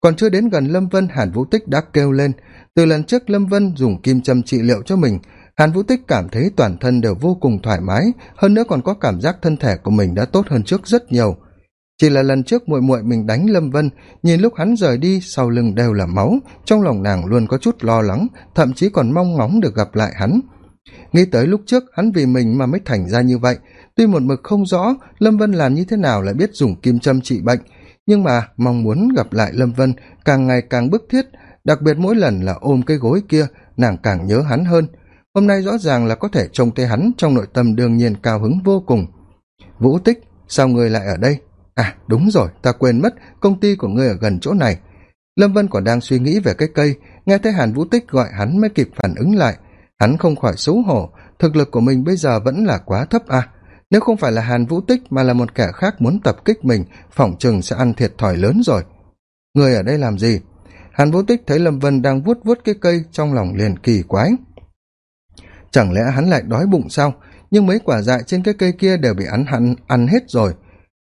Còn chưa đến gần lâm vân, hàn vũ tích đã kêu lên. Từ lần trước lâm vân dùng kim châm trị liệu cho mình, hàn vũ tích cảm thấy toàn thân đều vô cùng thoải mái. Hơn nữa còn có cảm giác thân thể của mình đã tốt hơn trước rất nhiều chỉ là lần trước muội muội mình đánh lâm vân, nhìn lúc hắn rời đi, sau lưng đều là máu, trong lòng nàng luôn có chút lo lắng, thậm chí còn mong ngóng được gặp lại hắn. Nghĩ tới lúc trước hắn vì mình mà mới thành ra như vậy, tuy một mực không rõ lâm vân làm như thế nào lại biết dùng kim châm trị bệnh, nhưng mà mong muốn gặp lại lâm vân càng ngày càng bức thiết, đặc biệt mỗi lần là ôm cái gối kia, nàng càng nhớ hắn hơn. Hôm nay rõ ràng là có thể trông thấy hắn trong nội tâm đương nhiên cao hứng vô cùng. Vũ tích, sao người lại ở đây? À đúng rồi, ta quên mất công ty của ngươi ở gần chỗ này. Lâm vân còn đang suy nghĩ về cái cây, nghe thấy hàn vũ tích gọi hắn mới kịp phản ứng lại. Hắn không khỏi xấu hổ, thực lực của mình bây giờ vẫn là quá thấp à. Nếu không phải là hàn vũ tích mà là một kẻ khác muốn tập kích mình, phỏng chừng sẽ ăn thiệt thòi lớn rồi. Người ở đây làm gì? Hàn vũ tích thấy lâm vân đang vuốt vuốt cái cây, trong lòng liền kỳ quái. Chẳng lẽ hắn lại đói bụng sao? Nhưng mấy quả dại trên cái cây kia đều bị hắn hắn ăn hết rồi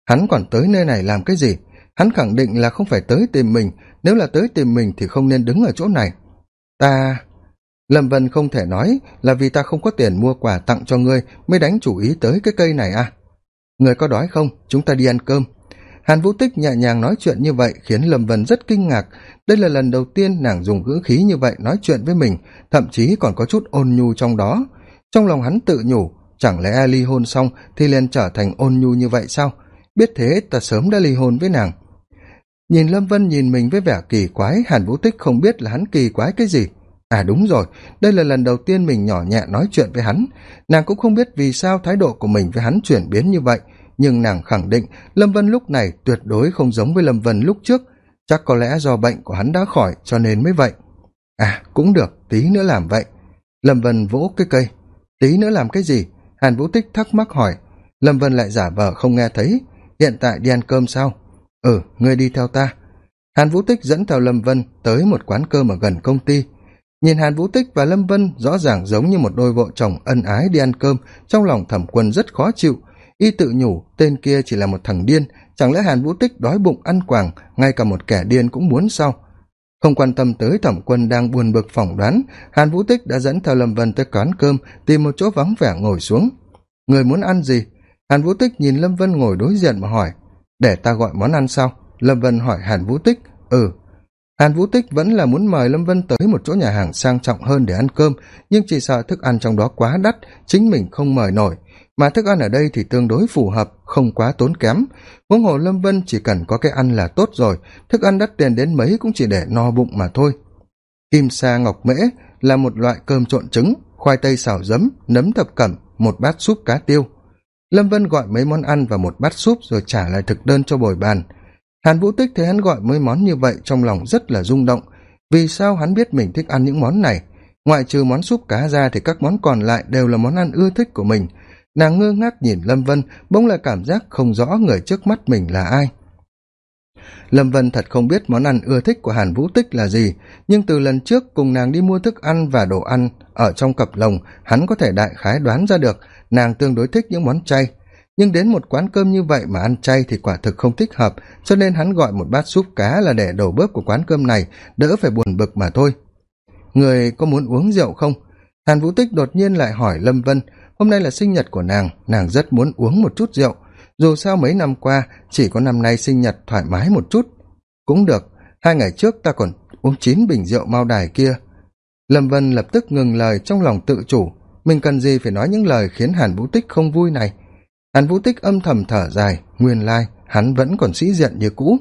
hắn còn tới nơi này làm cái gì? Hắn khẳng định là không phải tới tìm mình. Nếu là tới tìm mình thì không nên đứng ở chỗ này. Ta, lâm vân không thể nói là vì ta không có tiền mua quà tặng cho ngươi mới đánh chủ ý tới cái cây này à? Người có đói không? Chúng ta đi ăn cơm. Hàn vũ tích nhẹ nhàng nói chuyện như vậy khiến lâm vân rất kinh ngạc. Đây là lần đầu tiên nàng dùng ngữ khí như vậy nói chuyện với mình, thậm chí còn có chút ôn nhu trong đó. Trong lòng hắn tự nhủ, chẳng lẽ ly hôn xong thì liền trở thành ôn nhu như vậy sao? Biết thế ta sớm đã ly hôn với nàng. Nhìn lâm vân nhìn mình với vẻ kỳ quái, hàn vũ tích không biết là hắn kỳ quái cái gì. À đúng rồi, đây là lần đầu tiên mình nhỏ nhẹ nói chuyện với hắn. Nàng cũng không biết vì sao thái độ của mình với hắn chuyển biến như vậy. Nhưng nàng khẳng định lâm vân lúc này tuyệt đối không giống với lâm vân lúc trước. Chắc có lẽ do bệnh của hắn đã khỏi, cho nên mới vậy. À cũng được, tí nữa làm vậy. Lâm vân vỗ cái cây. Tí nữa làm cái gì? Hàn vũ tích thắc mắc hỏi. Lâm vân lại giả vờ không nghe thấy hiện tại đi ăn cơm sao? Ừ ngươi đi theo ta. Hàn vũ tích dẫn theo lâm vân tới một quán cơm ở gần công ty. Nhìn hàn vũ tích và lâm vân rõ ràng giống như một đôi vợ chồng ân ái đi ăn cơm, trong lòng thẩm quân rất khó chịu. Y tự nhủ, tên kia chỉ là một thằng điên, chẳng lẽ hàn vũ tích đói bụng ăn quàng, ngay cả một kẻ điên cũng muốn sao? Không quan tâm tới thẩm quân đang buồn bực phỏng đoán, hàn vũ tích đã dẫn theo lâm vân tới quán cơm, tìm một chỗ vắng vẻ ngồi xuống. Người muốn ăn gì? Hàn vũ tích nhìn lâm vân ngồi đối diện mà hỏi, để ta gọi món ăn sao lâm vân hỏi hàn vũ tích ừ. Hàn vũ tích vẫn là muốn mời lâm vân tới một chỗ nhà hàng sang trọng hơn để ăn cơm, nhưng chỉ sợ thức ăn trong đó quá đắt, chính mình không mời nổi. Mà thức ăn ở đây thì tương đối phù hợp, không quá tốn kém. Huống hồ lâm vân chỉ cần có cái ăn là tốt rồi, thức ăn đắt tiền đến mấy cũng chỉ để no bụng mà thôi. Kim sa ngọc mễ là một loại cơm trộn trứng, khoai tây xào giấm, nấm thập cẩm, một bát súp cá tiêu lâm vân gọi mấy món ăn và một bát súp rồi trả lại thực đơn cho bồi bàn. Hàn vũ tích thấy hắn gọi mấy món như vậy trong lòng rất là rung động. Vì sao hắn biết mình thích ăn những món này? Ngoại trừ món súp cá ra thì các món còn lại đều là món ăn ưa thích của mình. Nàng ngơ ngác nhìn lâm vân, bỗng lại cảm giác không rõ người trước mắt mình là ai. Lâm vân thật không biết món ăn ưa thích của hàn vũ tích là gì, nhưng từ lần trước cùng nàng đi mua thức ăn và đồ ăn ở trong cặp lồng, hắn có thể đại khái đoán ra được nàng tương đối thích những món chay. Nhưng đến một quán cơm như vậy mà ăn chay thì quả thực không thích hợp, cho nên hắn gọi một bát súp cá là để đổ bớt của quán cơm này, đỡ phải buồn bực mà thôi. Người có muốn uống rượu không? Hàn vũ tích đột nhiên lại hỏi lâm vân. Hôm nay là sinh nhật của nàng nàng rất muốn uống một chút rượu. Dù sao mấy năm qua, chỉ có năm nay sinh nhật thoải mái một chút. Cũng được, hai ngày trước ta còn uống chín bình rượu mao đài kia. Lâm vân lập tức ngừng lời trong lòng tự chủ mình cần gì phải nói những lời khiến hàn vũ tích không vui này? Hàn vũ tích âm thầm thở dài, nguyên lai, hắn vẫn còn sĩ diện như cũ.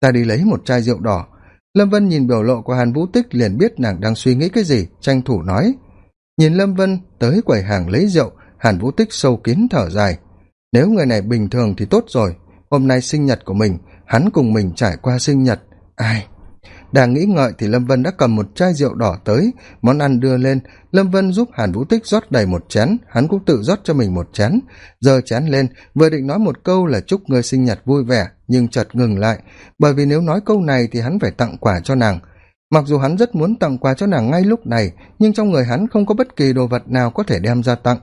Ta đi lấy một chai rượu đỏ. Lâm vân nhìn biểu lộ của hàn vũ tích liền biết nàng đang suy nghĩ cái gì, tranh thủ nói. Nhìn lâm vân tới quầy hàng lấy rượu, hàn vũ tích sâu kín thở dài. Nếu người này bình thường thì tốt rồi. Hôm nay sinh nhật của mình, hắn cùng mình trải qua sinh nhật. Ai? Đang nghĩ ngợi thì lâm vân đã cầm một chai rượu đỏ tới, món ăn đưa lên. Lâm vân giúp hàn vũ tích rót đầy một chén, hắn cũng tự rót cho mình một chén. Giơ chén lên, vừa định nói một câu là chúc người sinh nhật vui vẻ, nhưng chợt ngừng lại. Bởi vì nếu nói câu này thì hắn phải tặng quà cho nàng. Mặc dù hắn rất muốn tặng quà cho nàng ngay lúc này, nhưng trong người hắn không có bất kỳ đồ vật nào có thể đem ra tặng.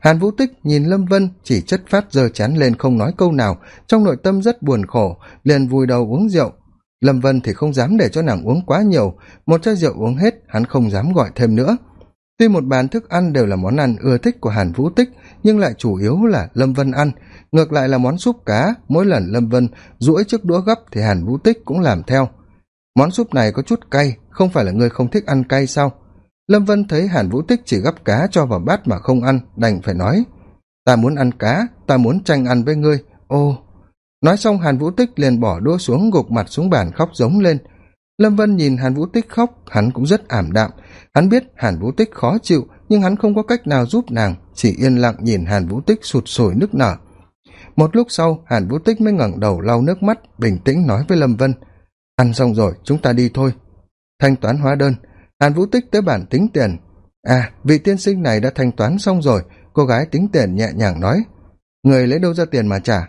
Hàn vũ tích nhìn lâm vân, chỉ chất phát giơ chén lên không nói câu nào. Trong nội tâm rất buồn khổ, liền vùi đầu uống rượu lâm vân thì không dám để cho nàng uống quá nhiều. Một chai rượu uống hết, hắn không dám gọi thêm nữa. Tuy một bàn thức ăn đều là món ăn ưa thích của hàn vũ tích, nhưng lại chủ yếu là lâm vân ăn. Ngược lại là món súp cá, mỗi lần lâm vân duỗi chiếc đũa gấp thì hàn vũ tích cũng làm theo. Món súp này có chút cay, không phải là người không thích ăn cay sao? Lâm vân thấy hàn vũ tích chỉ gấp cá cho vào bát mà không ăn, đành phải nói, ta muốn ăn cá, ta muốn tranh ăn với ngươi. Ô nói xong, hàn vũ tích liền bỏ đũa xuống, gục mặt xuống bàn khóc giống lên. Lâm vân nhìn hàn vũ tích khóc, hắn cũng rất ảm đạm. Hắn biết hàn vũ tích khó chịu, nhưng hắn không có cách nào giúp nàng, chỉ yên lặng nhìn hàn vũ tích sụt sùi nức nở. Một lúc sau, hàn vũ tích mới ngẩng đầu lau nước mắt, bình tĩnh nói với lâm vân, ăn xong rồi, chúng ta đi thôi. Thanh toán hóa đơn, hàn vũ tích tới bản tính tiền. À vị tiên sinh này đã thanh toán xong rồi. Cô gái tính tiền nhẹ nhàng nói, người lấy đâu ra tiền mà trả?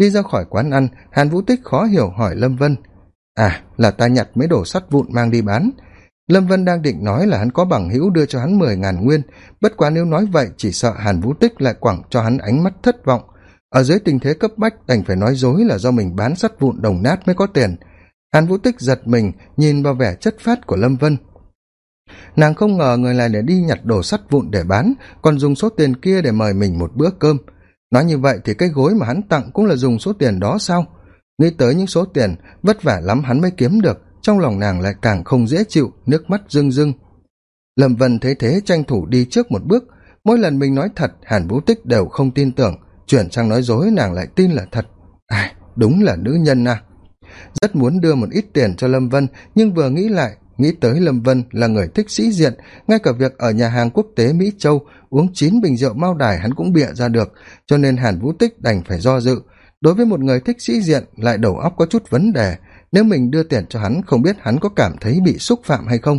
Đi ra khỏi quán ăn, hàn vũ tích khó hiểu hỏi lâm vân. À là ta nhặt mấy đồ sắt vụn mang đi bán. Lâm vân đang định nói là hắn có bằng hữu đưa cho hắn mười ngàn nguyên. Bất quá nếu nói vậy, chỉ sợ hàn vũ tích lại quẳng cho hắn ánh mắt thất vọng. Ở dưới tình thế cấp bách, đành phải nói dối là do mình bán sắt vụn đồng nát mới có tiền. Hàn vũ tích giật mình, nhìn vào vẻ chất phát của lâm vân. Nàng không ngờ người này để đi nhặt đồ sắt vụn để bán, còn dùng số tiền kia để mời mình một bữa cơm nói như vậy thì cái gối mà hắn tặng cũng là dùng số tiền đó sao? Nghĩ tới những số tiền, vất vả lắm hắn mới kiếm được, trong lòng nàng lại càng không dễ chịu, nước mắt rưng rưng. Lâm vân thấy thế tranh thủ đi trước một bước. Mỗi lần mình nói thật, hàn vũ tích đều không tin tưởng. Chuyển sang nói dối, nàng lại tin là thật. À đúng là nữ nhân à. Rất muốn đưa một ít tiền cho lâm vân, nhưng vừa nghĩ lại nghĩ tới lâm vân là người thích sĩ diện, ngay cả việc ở nhà hàng quốc tế mỹ châu uống chín bình rượu mao đài hắn cũng bịa ra được, cho nên hàn vũ tích đành phải do dự. Đối với một người thích sĩ diện, lại đầu óc có chút vấn đề. Nếu mình đưa tiền cho hắn, không biết hắn có cảm thấy bị xúc phạm hay không?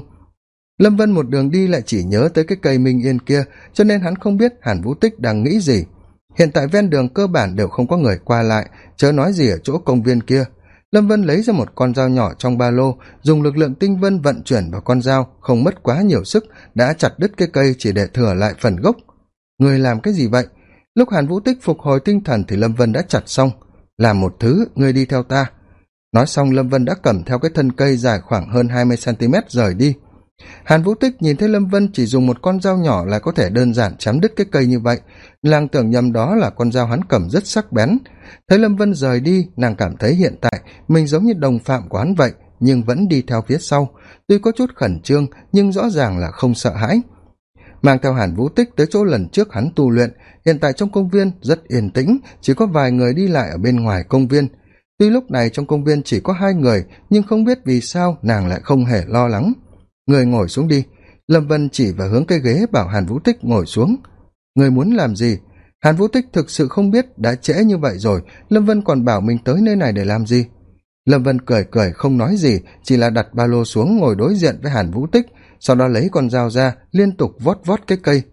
Lâm vân một đường đi lại chỉ nhớ tới cái cây minh yên kia, cho nên hắn không biết hàn vũ tích đang nghĩ gì. Hiện tại ven đường cơ bản đều không có người qua lại, chớ nói gì ở chỗ công viên kia lâm vân lấy ra một con dao nhỏ trong ba lô, dùng lực lượng tinh vân vận chuyển vào con dao, không mất quá nhiều sức, đã chặt đứt cái cây chỉ để thừa lại phần gốc. Người làm cái gì vậy? Lúc hàn vũ tích phục hồi tinh thần thì lâm vân đã chặt xong. Làm một thứ người đi theo ta. Nói xong, lâm vân đã cầm theo cái thân cây dài khoảng hơn hai mươi cm rời đi hàn vũ tích nhìn thấy lâm vân chỉ dùng một con dao nhỏ là có thể đơn giản chém đứt cái cây như vậy. Nàng tưởng nhầm đó là con dao hắn cầm rất sắc bén. Thấy lâm vân rời đi, nàng cảm thấy hiện tại mình giống như đồng phạm của hắn vậy, nhưng vẫn đi theo phía sau. Tuy có chút khẩn trương, nhưng rõ ràng là không sợ hãi. Mang theo hàn vũ tích tới chỗ lần trước hắn tu luyện, hiện tại trong công viên rất yên tĩnh, chỉ có vài người đi lại ở bên ngoài công viên. Tuy lúc này trong công viên chỉ có hai người, nhưng không biết vì sao nàng lại không hề lo lắng người ngồi xuống đi. Lâm vân chỉ vào hướng cây ghế bảo hàn vũ tích ngồi xuống. Người muốn làm gì? Hàn vũ tích thực sự không biết đã trễ như vậy rồi. Lâm vân còn bảo mình tới nơi này để làm gì? Lâm vân cười cười, không nói gì, chỉ là đặt ba lô xuống ngồi đối diện với hàn vũ tích, sau đó lấy con dao ra, liên tục vót vót cái cây.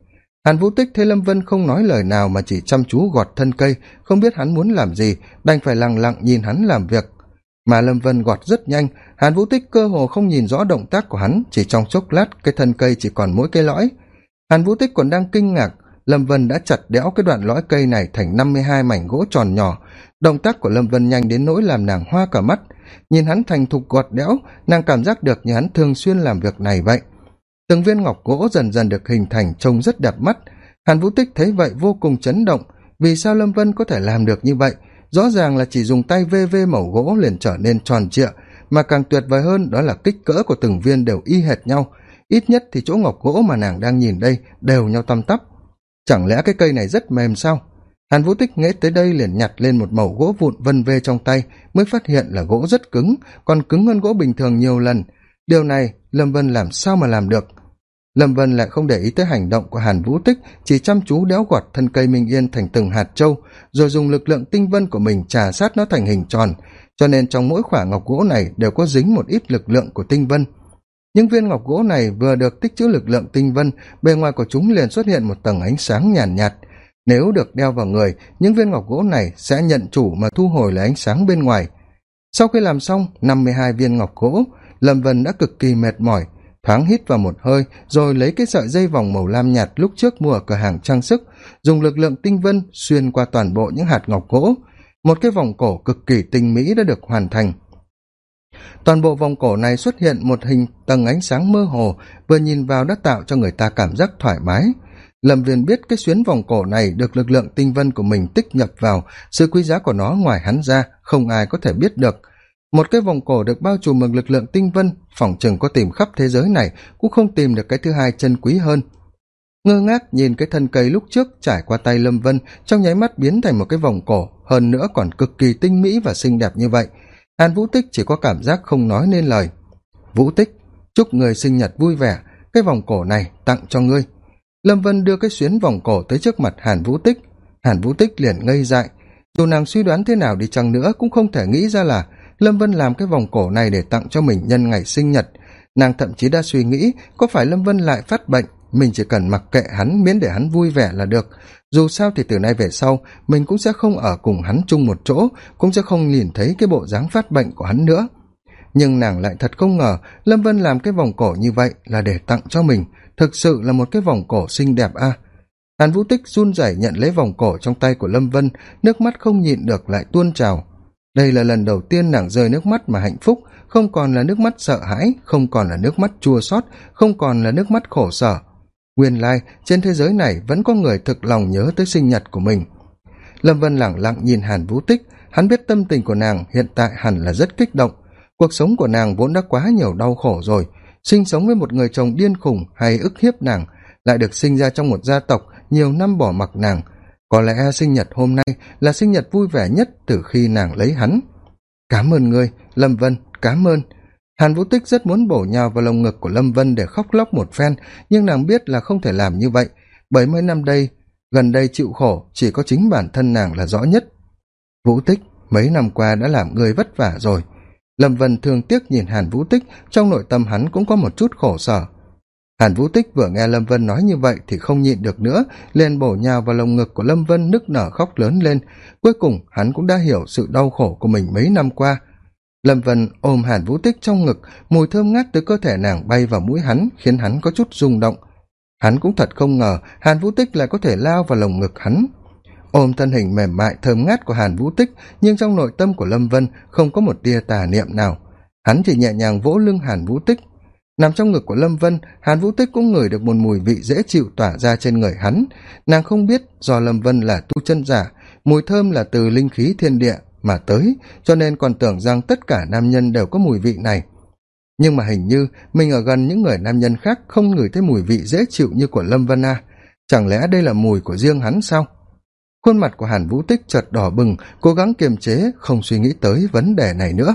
Hàn vũ tích thấy lâm vân không nói lời nào mà chỉ chăm chú gọt thân cây, không biết hắn muốn làm gì, đành phải lặng lặng nhìn hắn làm việc mà lâm vân gọt rất nhanh, hàn vũ tích cơ hồ không nhìn rõ động tác của hắn, chỉ trong chốc lát, cái thân cây chỉ còn mỗi cây lõi. Hàn vũ tích còn đang kinh ngạc, lâm vân đã chặt đẽo cái đoạn lõi cây này thành năm mươi hai mảnh gỗ tròn nhỏ. Động tác của lâm vân nhanh đến nỗi làm nàng hoa cả mắt. Nhìn hắn thành thục gọt đẽo, nàng cảm giác được như hắn thường xuyên làm việc này vậy. Từng viên ngọc gỗ dần dần được hình thành trông rất đẹp mắt. Hàn vũ tích thấy vậy vô cùng chấn động. Vì sao lâm vân có thể làm được như vậy? Rõ ràng là chỉ dùng tay vê vê mẩu gỗ liền trở nên tròn trịa, mà càng tuyệt vời hơn đó là kích cỡ của từng viên đều y hệt nhau. Ít nhất thì chỗ ngọc gỗ mà nàng đang nhìn đây đều nhau tăm tắp. Chẳng lẽ cái cây này rất mềm sao? Hàn vũ tích nghễ tới đây liền nhặt lên một mẩu gỗ vụn vân vê trong tay, mới phát hiện là gỗ rất cứng, còn cứng hơn gỗ bình thường nhiều lần. Điều này lâm vân làm sao mà làm được? Lâm vân lại không để ý tới hành động của hàn vũ tích chỉ chăm chú đéo gọt thân cây minh yên thành từng hạt trâu rồi dùng lực lượng tinh vân của mình trà sát nó thành hình tròn. Cho nên trong mỗi khoả ngọc gỗ này đều có dính một ít lực lượng của tinh vân. Những viên ngọc gỗ này vừa được tích trữ lực lượng tinh vân bề ngoài của chúng liền xuất hiện một tầng ánh sáng nhàn nhạt, nhạt nếu được đeo vào người những viên ngọc gỗ này sẽ nhận chủ mà thu hồi lại ánh sáng bên ngoài. Sau khi làm xong năm mươi hai viên ngọc gỗ lâm vân đã cực kỳ mệt mỏi thoáng hít vào một hơi, rồi lấy cái sợi dây vòng màu lam nhạt lúc trước mua ở cửa hàng trang sức, dùng lực lượng tinh vân xuyên qua toàn bộ những hạt ngọc gỗ. Một cái vòng cổ cực kỳ tinh mỹ đã được hoàn thành. Toàn bộ vòng cổ này xuất hiện một hình tầng ánh sáng mơ hồ, vừa nhìn vào đã tạo cho người ta cảm giác thoải mái. Lâm viên biết cái xuyến vòng cổ này được lực lượng tinh vân của mình tích nhập vào, sự quý giá của nó ngoài hắn ra, không ai có thể biết được một cái vòng cổ được bao trùm bằng lực lượng tinh vân, phỏng chừng có tìm khắp thế giới này, cũng không tìm được cái thứ hai chân quý hơn. Ngơ ngác nhìn cái thân cây lúc trước trải qua tay lâm vân, trong nháy mắt biến thành một cái vòng cổ, hơn nữa còn cực kỳ tinh mỹ và xinh đẹp như vậy. Hàn vũ tích chỉ có cảm giác không nói nên lời. Vũ tích, chúc người sinh nhật vui vẻ, cái vòng cổ này tặng cho ngươi. Lâm vân đưa cái xuyến vòng cổ tới trước mặt hàn vũ tích. Hàn vũ tích liền ngây dại. Dù nàng suy đoán thế nào đi chăng nữa cũng không thể nghĩ ra là lâm vân làm cái vòng cổ này để tặng cho mình nhân ngày sinh nhật. Nàng thậm chí đã suy nghĩ, có phải lâm vân lại phát bệnh? Mình chỉ cần mặc kệ hắn, miễn để hắn vui vẻ là được. Dù sao thì từ nay về sau, mình cũng sẽ không ở cùng hắn chung một chỗ, cũng sẽ không nhìn thấy cái bộ dáng phát bệnh của hắn nữa. Nhưng nàng lại thật không ngờ, lâm vân làm cái vòng cổ như vậy là để tặng cho mình. Thực sự là một cái vòng cổ xinh đẹp a hàn vũ tích run rẩy nhận lấy vòng cổ trong tay của lâm vân, nước mắt không nhịn được lại tuôn trào đây là lần đầu tiên nàng rơi nước mắt mà hạnh phúc, không còn là nước mắt sợ hãi, không còn là nước mắt chua xót, không còn là nước mắt khổ sở. Nguyên lai, trên thế giới này vẫn có người thực lòng nhớ tới sinh nhật của mình. Lâm vân lẳng lặng nhìn hàn vũ tích. Hắn biết tâm tình của nàng hiện tại hẳn là rất kích động. Cuộc sống của nàng vốn đã quá nhiều đau khổ rồi. Sinh sống với một người chồng điên khùng hay ức hiếp nàng lại được sinh ra trong một gia tộc, nhiều năm bỏ mặc nàng có lẽ sinh nhật hôm nay là sinh nhật vui vẻ nhất từ khi nàng lấy hắn. Cám ơn ngươi, lâm vân cám ơn. Hàn vũ tích rất muốn bổ nhào vào lồng ngực của lâm vân để khóc lóc một phen, nhưng nàng biết là không thể làm như vậy. Bảy mươi năm đây, gần đây chịu khổ, chỉ có chính bản thân nàng là rõ nhất. Vũ tích, mấy năm qua đã làm người vất vả rồi. Lâm vân thương tiếc nhìn hàn vũ tích, trong nội tâm hắn cũng có một chút khổ sở hàn vũ tích vừa nghe lâm vân nói như vậy thì không nhịn được nữa, liền bổ nhào vào lồng ngực của lâm vân nức nở khóc lớn lên. Cuối cùng, hắn cũng đã hiểu sự đau khổ của mình mấy năm qua. Lâm vân ôm hàn vũ tích trong ngực, mùi thơm ngát từ cơ thể nàng bay vào mũi hắn, khiến hắn có chút rung động. Hắn cũng thật không ngờ hàn vũ tích lại có thể lao vào lồng ngực hắn. Ôm thân hình mềm mại thơm ngát của hàn vũ tích, nhưng trong nội tâm của lâm vân không có một tia tà niệm nào. Hắn chỉ nhẹ nhàng vỗ lưng hàn vũ tích nằm trong ngực của lâm vân hàn vũ tích cũng ngửi được một mùi vị dễ chịu tỏa ra trên người hắn. Nàng không biết do lâm vân là tu chân giả, mùi thơm là từ linh khí thiên địa mà tới, cho nên còn tưởng rằng tất cả nam nhân đều có mùi vị này. Nhưng mà hình như mình ở gần những người nam nhân khác không ngửi thấy mùi vị dễ chịu như của lâm vân a chẳng lẽ đây là mùi của riêng hắn sao? Khuôn mặt của hàn vũ tích chợt đỏ bừng, cố gắng kiềm chế, không suy nghĩ tới vấn đề này nữa.